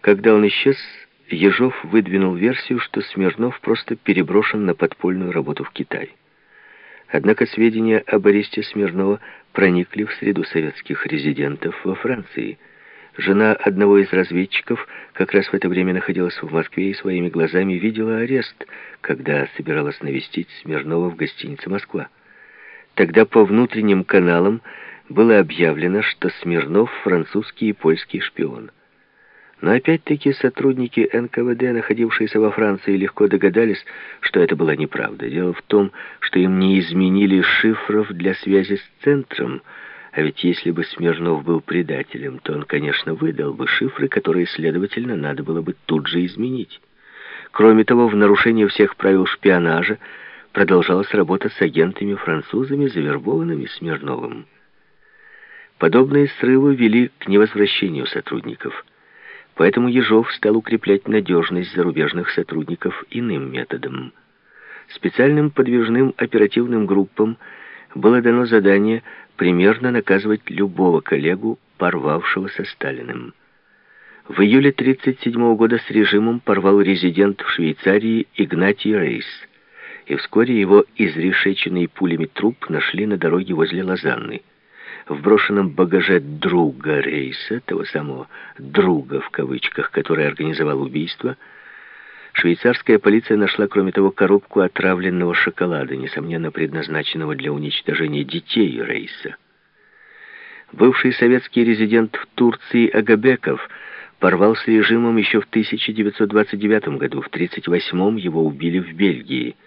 Когда он исчез, Ежов выдвинул версию, что Смирнов просто переброшен на подпольную работу в Китай. Однако сведения об аресте Смирнова проникли в среду советских резидентов во Франции. Жена одного из разведчиков как раз в это время находилась в Москве и своими глазами видела арест, когда собиралась навестить Смирнова в гостинице «Москва». Тогда по внутренним каналам было объявлено, что Смирнов французский и польский шпион. Но опять-таки сотрудники НКВД, находившиеся во Франции, легко догадались, что это была неправда. Дело в том, что им не изменили шифров для связи с центром, а ведь если бы Смирнов был предателем, то он, конечно, выдал бы шифры, которые, следовательно, надо было бы тут же изменить. Кроме того, в нарушение всех правил шпионажа продолжалась работа с агентами-французами, завербованными Смирновым. Подобные срывы вели к невозвращению сотрудников. Поэтому Ежов стал укреплять надежность зарубежных сотрудников иным методом. Специальным подвижным оперативным группам было дано задание примерно наказывать любого коллегу, порвавшего со Сталиным. В июле 1937 года с режимом порвал резидент в Швейцарии Игнатий Рейс, и вскоре его изрешеченный пулями труп нашли на дороге возле Лозанны в брошенном багаже друга Рейса, того самого «друга» в кавычках, который организовал убийство, швейцарская полиция нашла, кроме того, коробку отравленного шоколада, несомненно предназначенного для уничтожения детей Рейса. Бывший советский резидент в Турции Агабеков порвал с режимом еще в 1929 году, в 1938 его убили в Бельгии –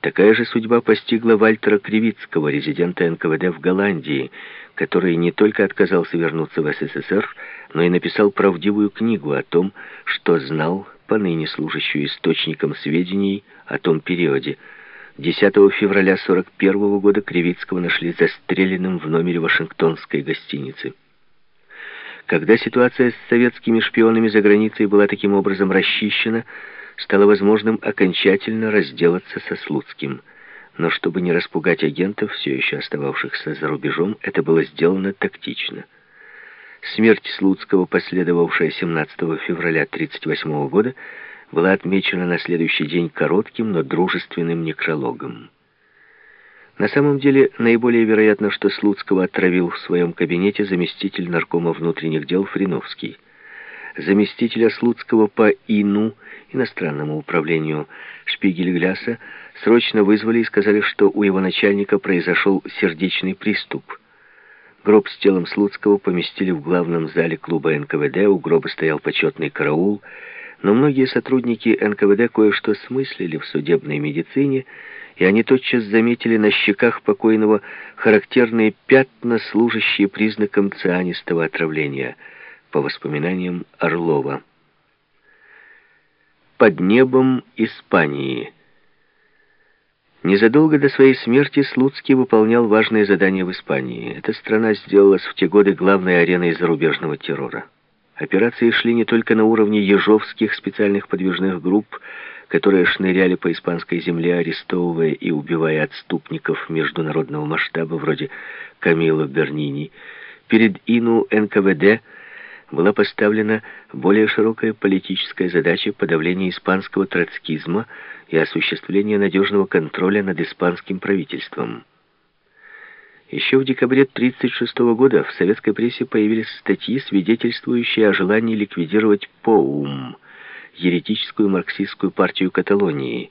Такая же судьба постигла Вальтера Кривицкого, резидента НКВД в Голландии, который не только отказался вернуться в СССР, но и написал правдивую книгу о том, что знал, поныне служащую источником сведений о том периоде. 10 февраля 1941 года Кривицкого нашли застреленным в номере Вашингтонской гостиницы. Когда ситуация с советскими шпионами за границей была таким образом расчищена, стало возможным окончательно разделаться со Слуцким. Но чтобы не распугать агентов, все еще остававшихся за рубежом, это было сделано тактично. Смерть Слуцкого, последовавшая 17 февраля 1938 года, была отмечена на следующий день коротким, но дружественным некрологом. На самом деле, наиболее вероятно, что Слуцкого отравил в своем кабинете заместитель наркома внутренних дел Фриновский заместителя Слуцкого по ИНУ, иностранному управлению Шпигель-Гляса, срочно вызвали и сказали, что у его начальника произошел сердечный приступ. Гроб с телом Слуцкого поместили в главном зале клуба НКВД, у гроба стоял почетный караул, но многие сотрудники НКВД кое-что смыслили в судебной медицине, и они тотчас заметили на щеках покойного характерные пятна, служащие признаком цианистого отравления – по воспоминаниям Орлова. «Под небом Испании». Незадолго до своей смерти Слуцкий выполнял важные задания в Испании. Эта страна сделалась в те годы главной ареной зарубежного террора. Операции шли не только на уровне ежовских специальных подвижных групп, которые шныряли по испанской земле, арестовывая и убивая отступников международного масштаба, вроде Камило Бернини. Перед ИНУ НКВД – была поставлена более широкая политическая задача подавления испанского троцкизма и осуществления надежного контроля над испанским правительством. Еще в декабре 1936 года в советской прессе появились статьи, свидетельствующие о желании ликвидировать ПОУМ, еретическую марксистскую партию Каталонии.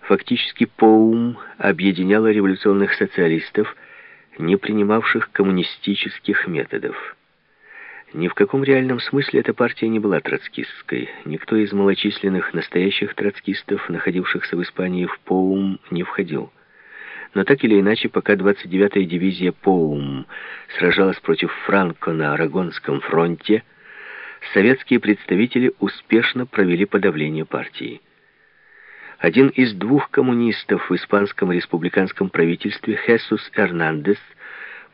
Фактически ПОУМ объединяла революционных социалистов, не принимавших коммунистических методов. Ни в каком реальном смысле эта партия не была троцкистской. Никто из малочисленных настоящих троцкистов, находившихся в Испании в Поум, не входил. Но так или иначе, пока 29-я дивизия Поум сражалась против Франко на Арагонском фронте, советские представители успешно провели подавление партии. Один из двух коммунистов в испанском республиканском правительстве, Хесус Эрнандес,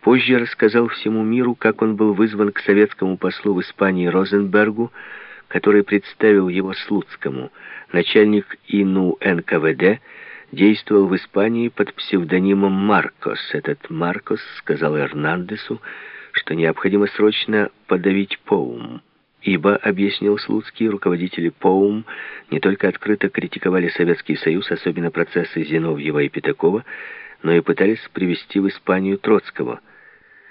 Позже рассказал всему миру, как он был вызван к советскому послу в Испании Розенбергу, который представил его Слуцкому. Начальник ИНУ НКВД действовал в Испании под псевдонимом Маркос. Этот Маркос сказал Эрнандесу, что необходимо срочно подавить Поум. Ибо, объяснил Слуцкий, руководители ПОУМ не только открыто критиковали Советский Союз, особенно процессы Зиновьева и Пятакова, но и пытались привести в Испанию Троцкого –